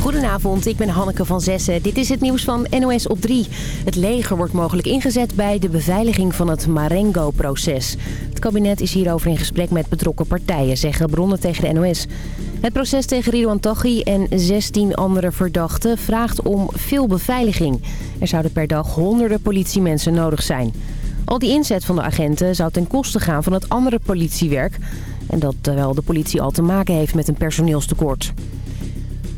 Goedenavond, ik ben Hanneke van Zessen. Dit is het nieuws van NOS op 3. Het leger wordt mogelijk ingezet bij de beveiliging van het Marengo-proces. Het kabinet is hierover in gesprek met betrokken partijen, zeggen bronnen tegen de NOS. Het proces tegen Ridouan Taghi en 16 andere verdachten vraagt om veel beveiliging. Er zouden per dag honderden politiemensen nodig zijn. Al die inzet van de agenten zou ten koste gaan van het andere politiewerk... en dat terwijl de politie al te maken heeft met een personeelstekort.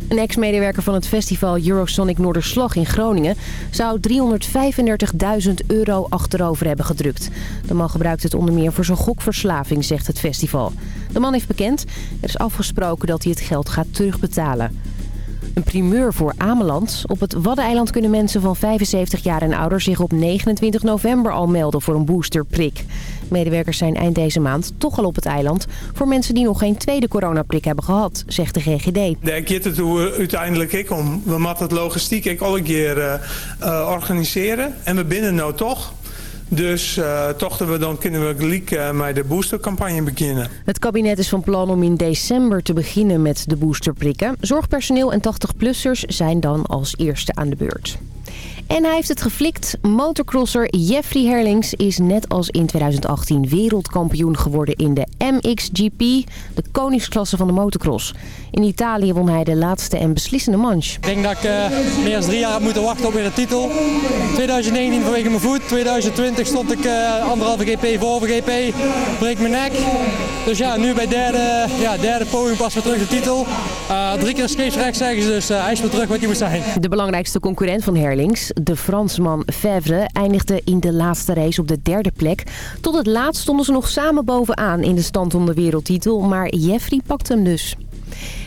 Een ex-medewerker van het festival Eurosonic Noorderslag in Groningen... zou 335.000 euro achterover hebben gedrukt. De man gebruikt het onder meer voor zijn gokverslaving, zegt het festival. De man heeft bekend. Er is afgesproken dat hij het geld gaat terugbetalen. Een primeur voor Ameland. Op het Waddeneiland kunnen mensen van 75 jaar en ouder zich op 29 november al melden voor een boosterprik. Medewerkers zijn eind deze maand toch al op het eiland voor mensen die nog geen tweede coronaprik hebben gehad, zegt de GGD. Daar gaat het uiteindelijk ik om. We moeten het logistiek ik al een keer uh, uh, organiseren. En we binnen nou toch. Dus uh, toch we dan kunnen we gelijk uh, met de boostercampagne beginnen. Het kabinet is van plan om in december te beginnen met de boosterprikken. Zorgpersoneel en 80-plussers zijn dan als eerste aan de beurt. En hij heeft het geflikt. Motocrosser Jeffrey Herlings is net als in 2018 wereldkampioen geworden in de MXGP, de koningsklasse van de motocross. In Italië won hij de laatste en beslissende manche. Ik denk dat ik uh, meer dan drie jaar heb moeten wachten op weer de titel. 2019 vanwege mijn voet, 2020 stond ik uh, anderhalve GP voor GP, breek mijn nek. Dus ja, nu bij derde, ja, derde poging pas weer terug de titel. Uh, drie keer scheepsrecht zeggen ze, dus hij is weer terug wat hij moet zijn. De belangrijkste concurrent van Herlings, de Fransman Favre, eindigde in de laatste race op de derde plek. Tot het laatst stonden ze nog samen bovenaan in de stand om de wereldtitel, maar Jeffrey pakte hem dus.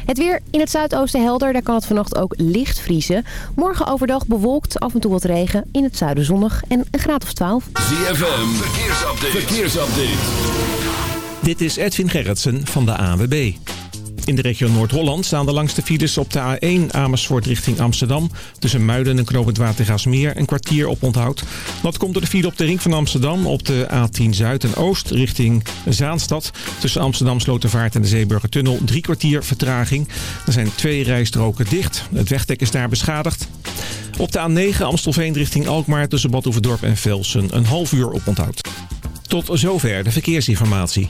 Het weer in het zuidoosten helder, daar kan het vannacht ook licht vriezen. Morgen overdag bewolkt, af en toe wat regen, in het zuiden zonnig en een graad of 12. ZFM, verkeersupdate. verkeersupdate. Dit is Edwin Gerritsen van de ANWB. In de regio Noord-Holland staan de langste files op de A1 Amersfoort richting Amsterdam. Tussen Muiden en Watergaasmeer een kwartier op onthoud. Dat komt door de file op de ring van Amsterdam op de A10 Zuid en Oost richting Zaanstad. Tussen Amsterdam Slotervaart en de Zeeburgertunnel drie kwartier vertraging. Er zijn twee rijstroken dicht. Het wegdek is daar beschadigd. Op de A9 Amstelveen richting Alkmaar tussen Bad Oeverdorp en Velsen een half uur op onthoud. Tot zover de verkeersinformatie.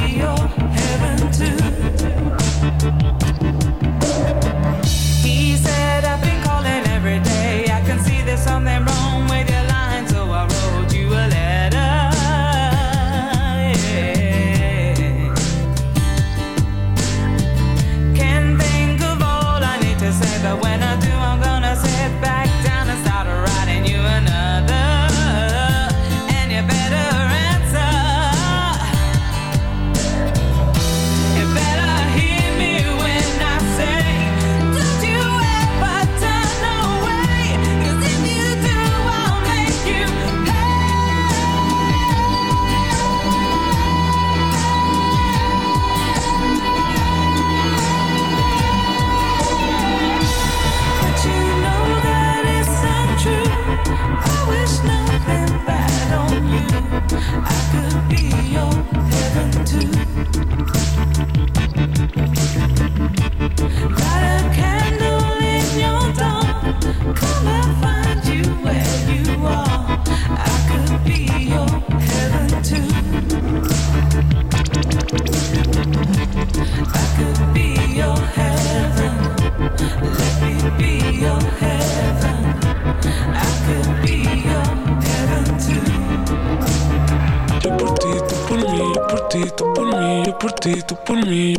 mí, por ti, tú por mí.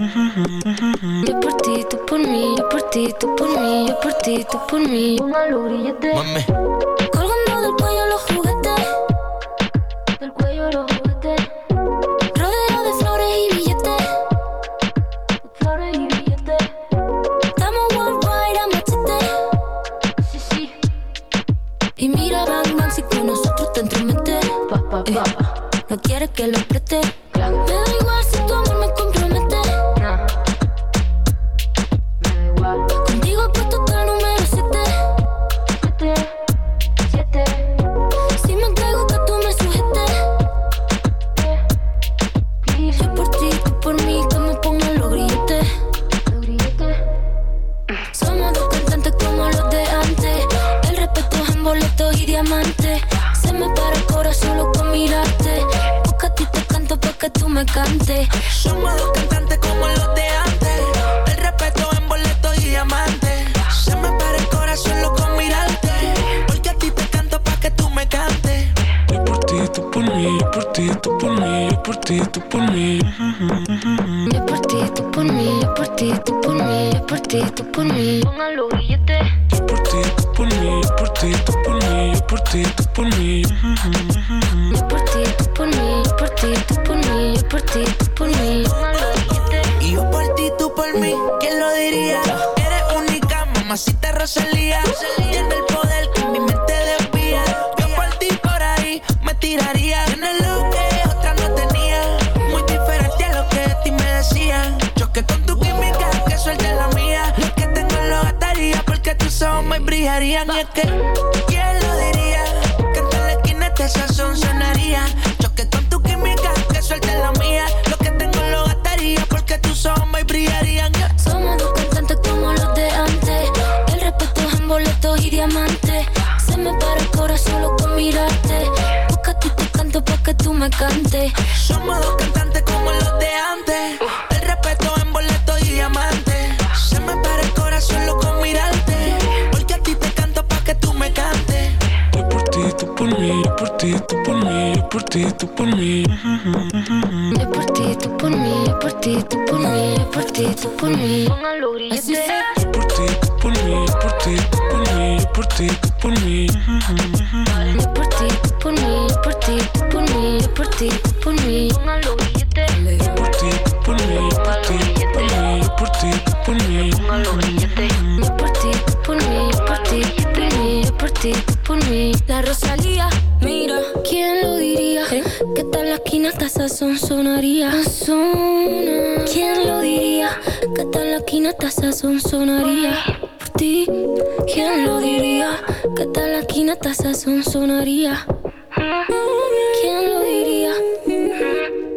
Yo por ti, tú por mí, yo por ti, tú por mí, yo por ti, tú por mí. este sazón sonaría. Choque con tu química, que suelte la mía. Lo que tengo lo gastaría porque tus ojos brillarían. Somos dos cantantes como los de antes. El respeto es en boletos y diamantes. Se me para el corazón solo con mirarte. Busca tú te canto pa' que tú me cantes. Somos dos cantantes como los de antes ti, tú por mí. Yo por ti, tú por mí, yo por ti, tú por mí, yo por ti, tú por mí. Póngalo Yo por ti, tú por mí, yo por ti, tú por mí, yo por ti, tú por mí. Yo por ti, tú por mí, yo por ti, tú por mí, yo por ti, tú por mí. Yo por ti, tú por mí, yo por ti, tú por mí, yo por ti, tú por mí. Yo por ti, tú por mí, yo por ti, tú por mí, yo por ti, tú por mí. La Rosalía, tal la esquina hasta sazón sonaría? ¿Quién lo diría? Que tal sonaría? Por ti, ¿quién lo diría? Que tal sonaría? ¿Quién lo diría?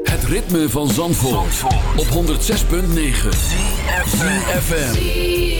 Het ritme van Zandvoort, op 106.9 FM.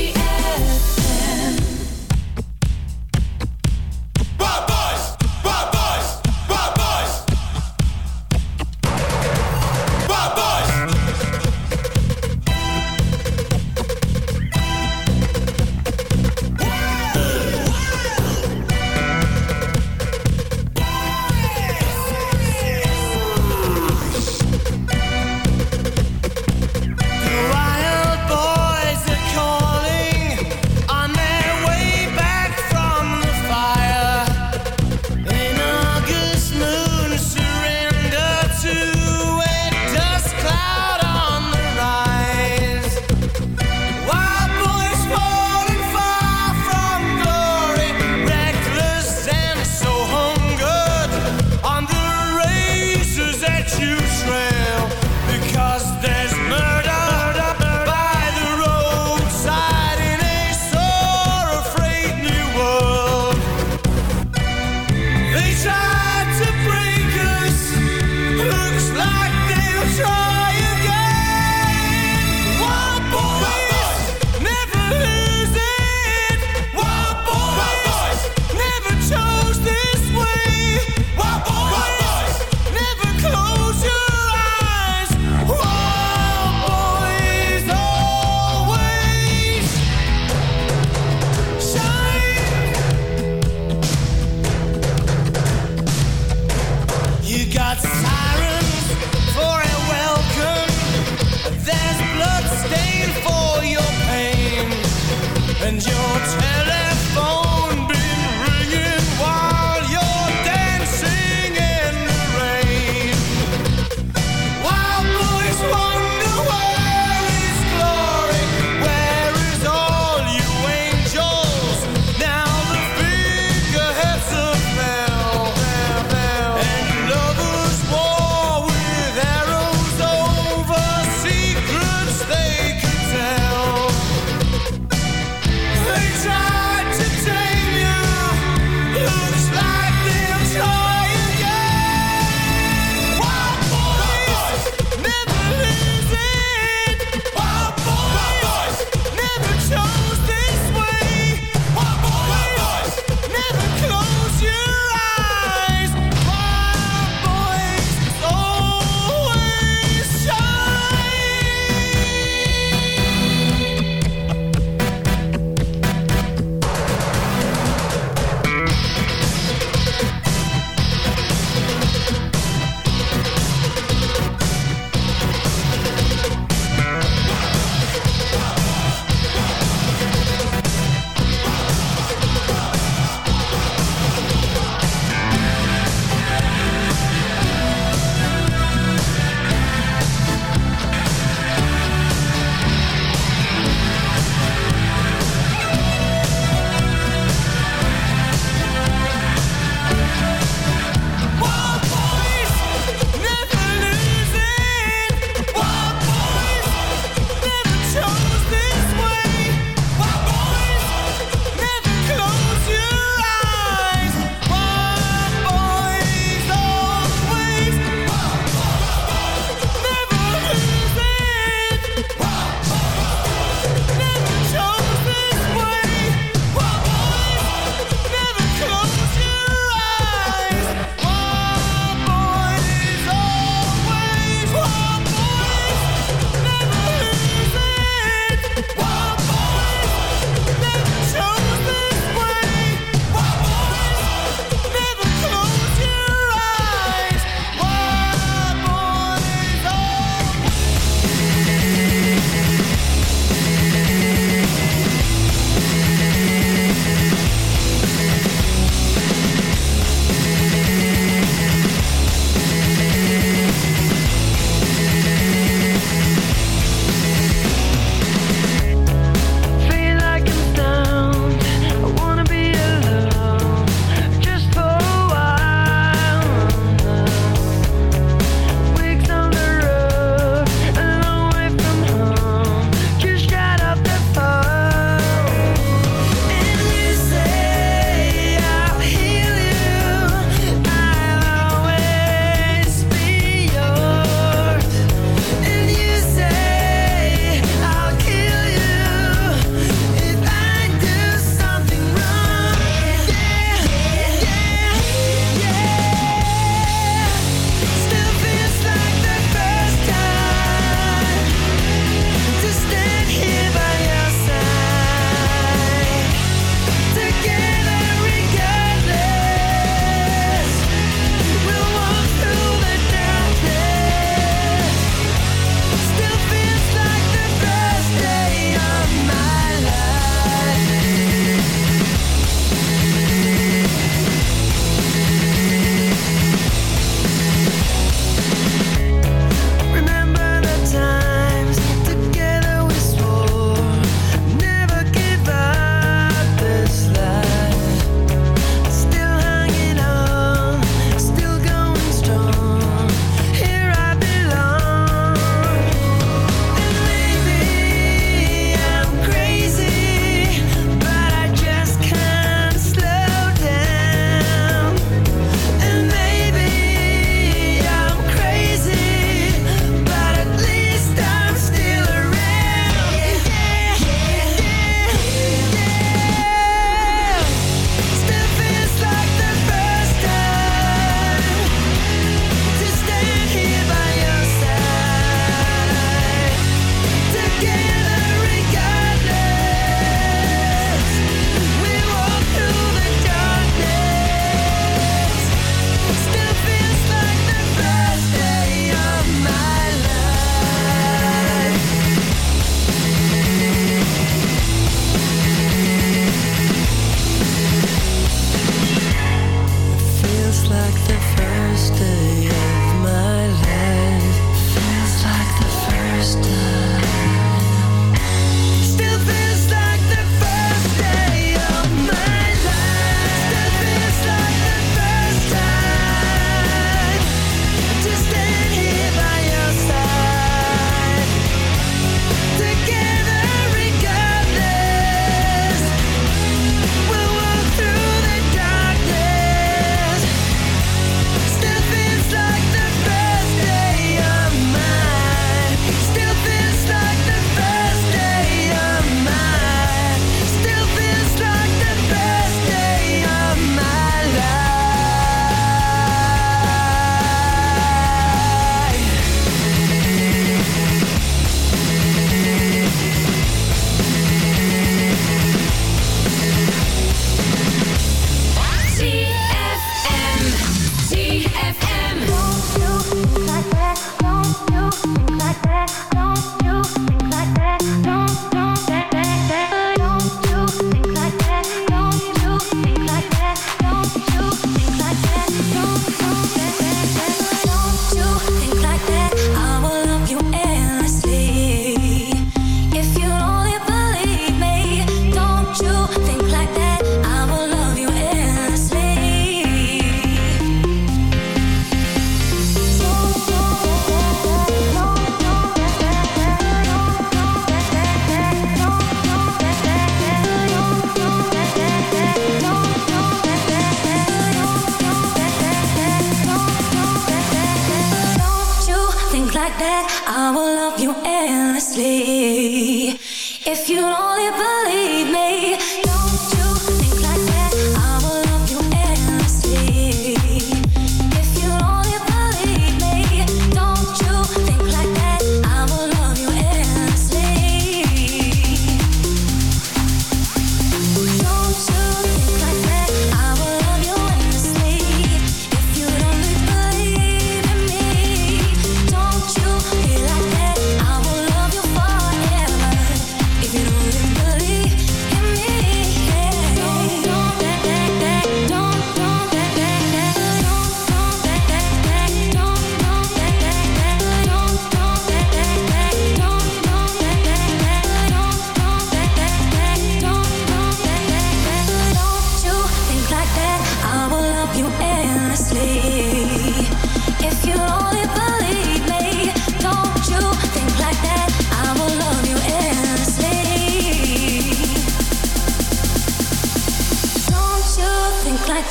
sleep.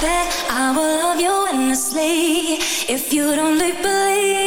that I will love you endlessly if you'd only believe.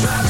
Try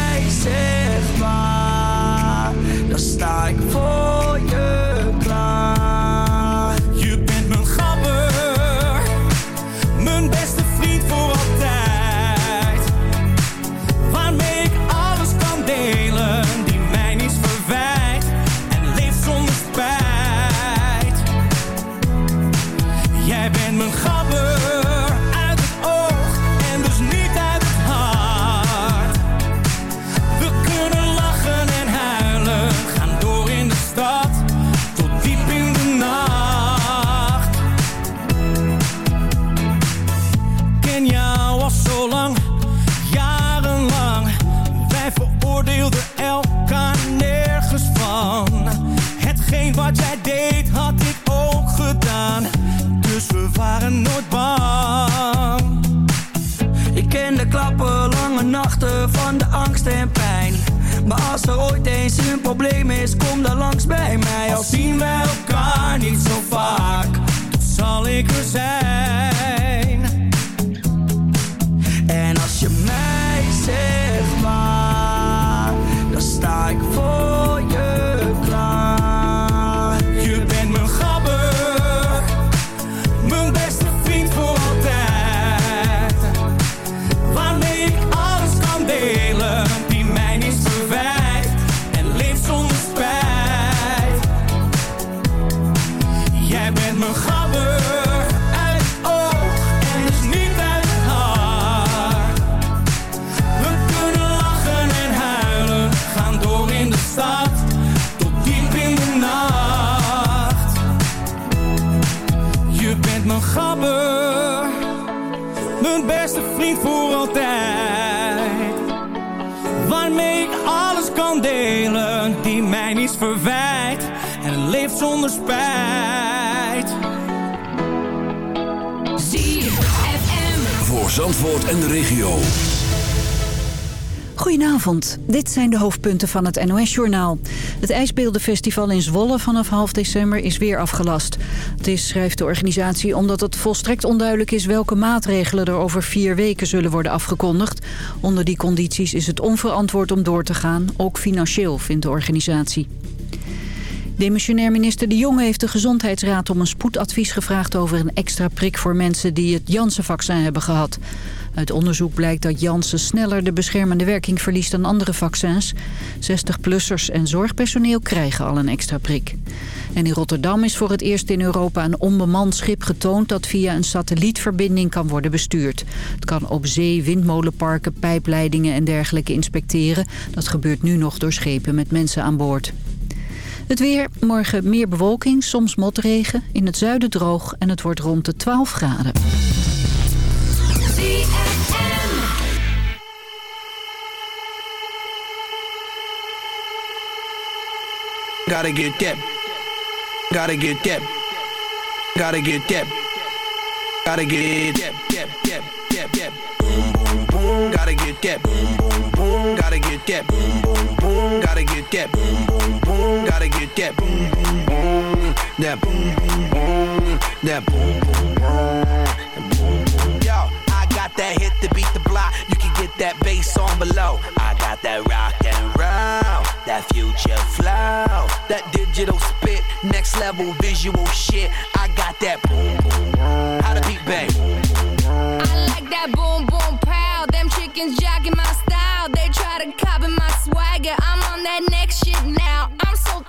zegt waar, dan sta ik voor als er ooit eens een probleem is, kom dan langs bij mij. Al zien wij elkaar niet zo vaak, dan zal ik er zijn. Verwijt en leeft zonder spijt. Voor Zandvoort en de regio. Goedenavond, dit zijn de hoofdpunten van het NOS-journaal. Het IJsbeeldenfestival in Zwolle vanaf half december is weer afgelast. Het is, schrijft de organisatie, omdat het volstrekt onduidelijk is... welke maatregelen er over vier weken zullen worden afgekondigd. Onder die condities is het onverantwoord om door te gaan, ook financieel, vindt de organisatie. Demissionair minister De Jonge heeft de Gezondheidsraad om een spoedadvies gevraagd over een extra prik voor mensen die het Janssen-vaccin hebben gehad. Uit onderzoek blijkt dat Janssen sneller de beschermende werking verliest dan andere vaccins. 60-plussers en zorgpersoneel krijgen al een extra prik. En in Rotterdam is voor het eerst in Europa een onbemand schip getoond dat via een satellietverbinding kan worden bestuurd. Het kan op zee windmolenparken, pijpleidingen en dergelijke inspecteren. Dat gebeurt nu nog door schepen met mensen aan boord. Het weer, morgen meer bewolking, soms motregen. In het zuiden droog en het wordt rond de 12 graden. Gotta get that. Gotta get that. Gotta get that. Gotta get that. That. That. That. Boom. Boom. Boom. Gotta get that. Boom. Boom. Boom. Gotta get that. Boom. Boom. Boom. Gotta get that. Boom. Boom. Boom. Gotta get that. Boom. Boom. Boom. That. Boom. Boom. Boom. That. Boom. Boom. Boom. Yo, I got that hit to beat the block. You that bass on below. I got that rock and roll, that future flow, that digital spit, next level visual shit. I got that boom boom. How the beat bang? I like that boom boom pow. Them chickens jacking my style. They try to copy my swagger. I'm on that next shit now.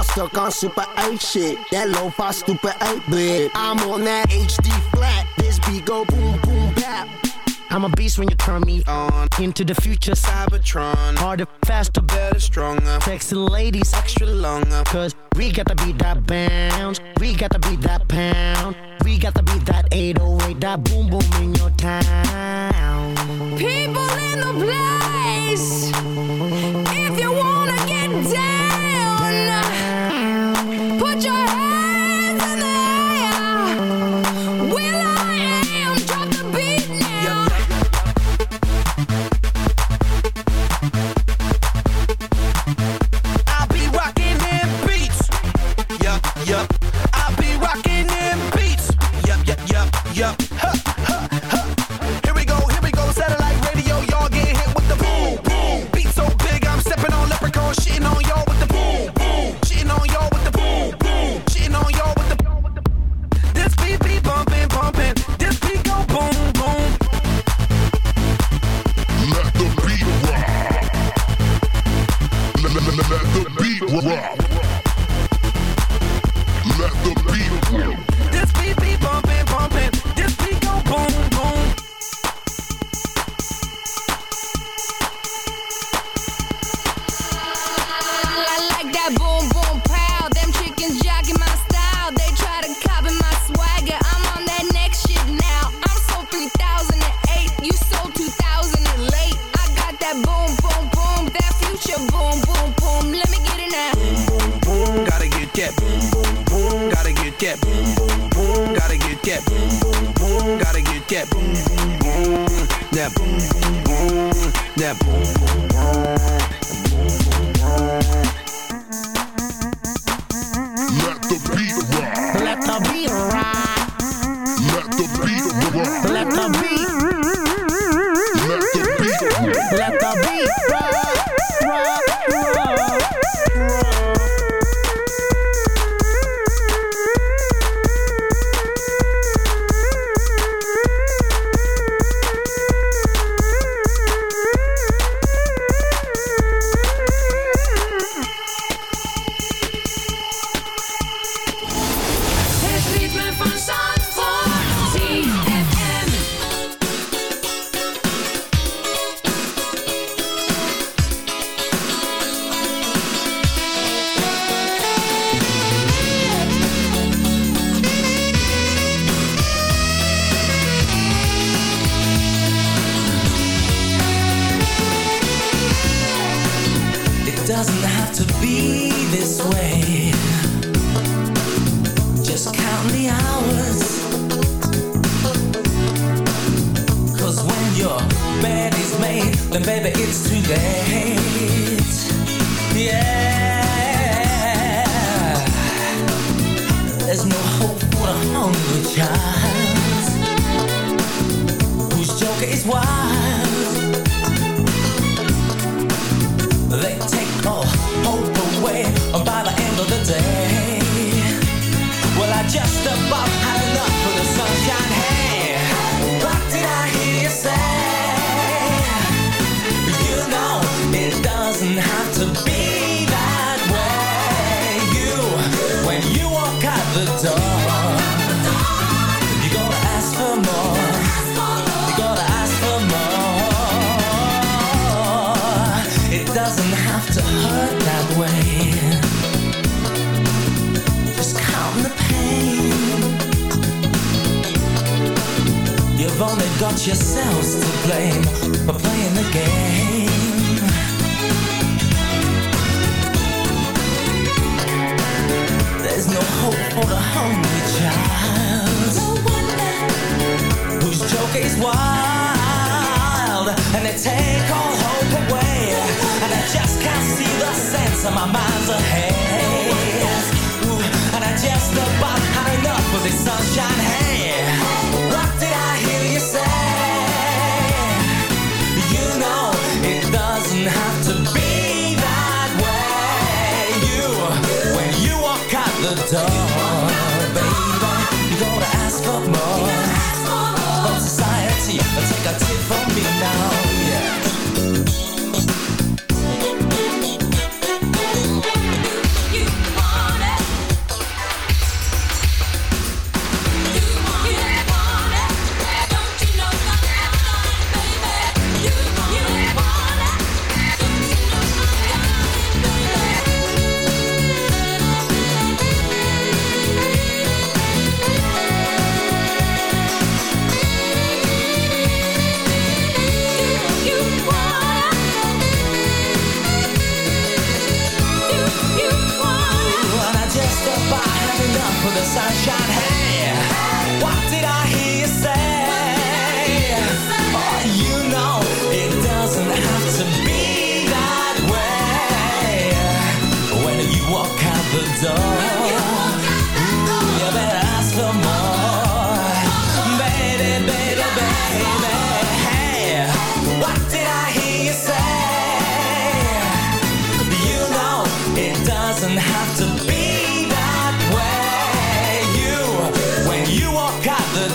Y'all stuck on super 8 shit. That low fi stupid 8 bit. I'm on that HD flat. This beat go boom, boom, bap. I'm a beast when you turn me on. Into the future, Cybertron. Harder, faster, better, stronger. Texting ladies extra longer. Cause we gotta beat that bounce. We gotta beat that pound. We gotta beat that 808, that boom boom in your town. People in the place. wild and they take all hope away. And I just can't see the sense of my mind's ahead. Ooh, and I just about had enough of this sunshine.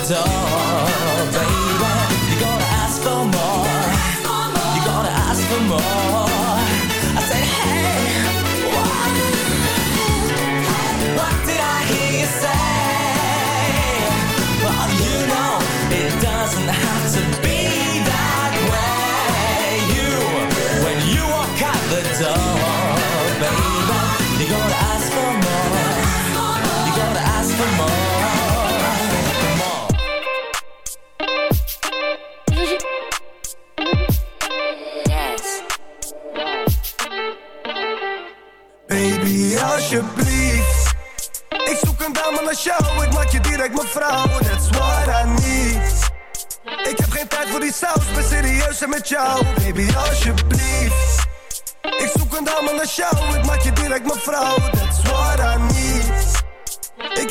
Door, met jou. Baby, alsjeblieft. Ik zoek een dame naar jou, ik maak je direct mijn vrouw. That's what I need. Ik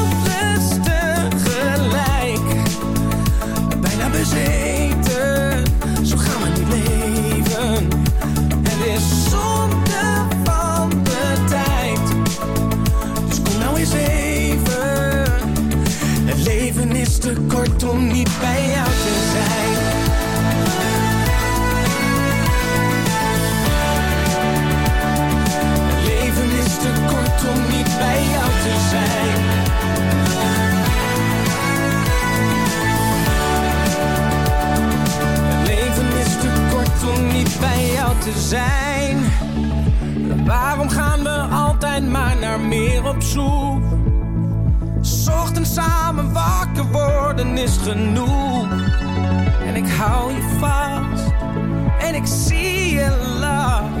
te kort om niet bij is genoeg. En ik hou je vast en ik zie je lach.